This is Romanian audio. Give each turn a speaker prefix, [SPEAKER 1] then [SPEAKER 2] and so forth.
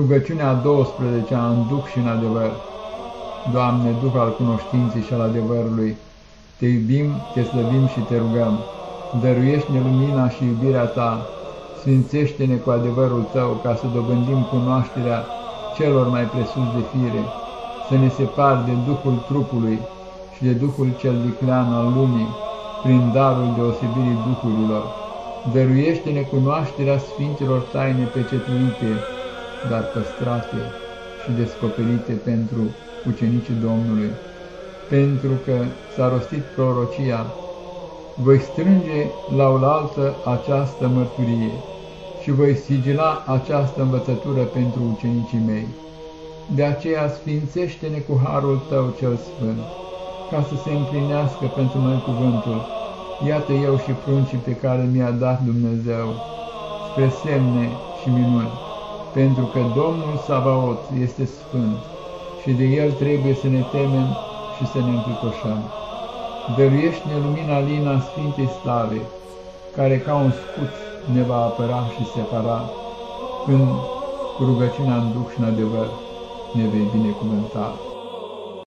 [SPEAKER 1] Rugăciunea a 12-a în Duh și în adevăr. Doamne, Duh al cunoștinței și al adevărului, Te iubim, Te slăbim și Te rugăm. Dăruiește-ne lumina și iubirea Ta, Sfințește-ne cu adevărul Tău, ca să dobândim cunoașterea celor mai presus de fire, să ne separi de Duhul trupului și de Duhul cel viclean al lumii, prin darul deosebirii Duhurilor. Dăruiește-ne cunoașterea Sfinților taine pecetuite, dar păstrate și descoperite pentru ucenicii Domnului, pentru că s-a rostit prorocia, voi strânge la oaltă această mărturie și voi sigila această învățătură pentru ucenicii mei. De aceea sfințește-ne cu harul Tău cel sfânt, ca să se împlinească pentru noi cuvântul, iată eu și pruncii pe care mi-a dat Dumnezeu, spre semne și minuni pentru că Domnul Savaot este sfânt și de El trebuie să ne temem și să ne încricoșăm. Dăruiește-ne lumina lina Sfintei Slave, care ca un scut ne va apăra și separa, când cu rugăciunea în Duh și în adevăr ne vei binecuvânta.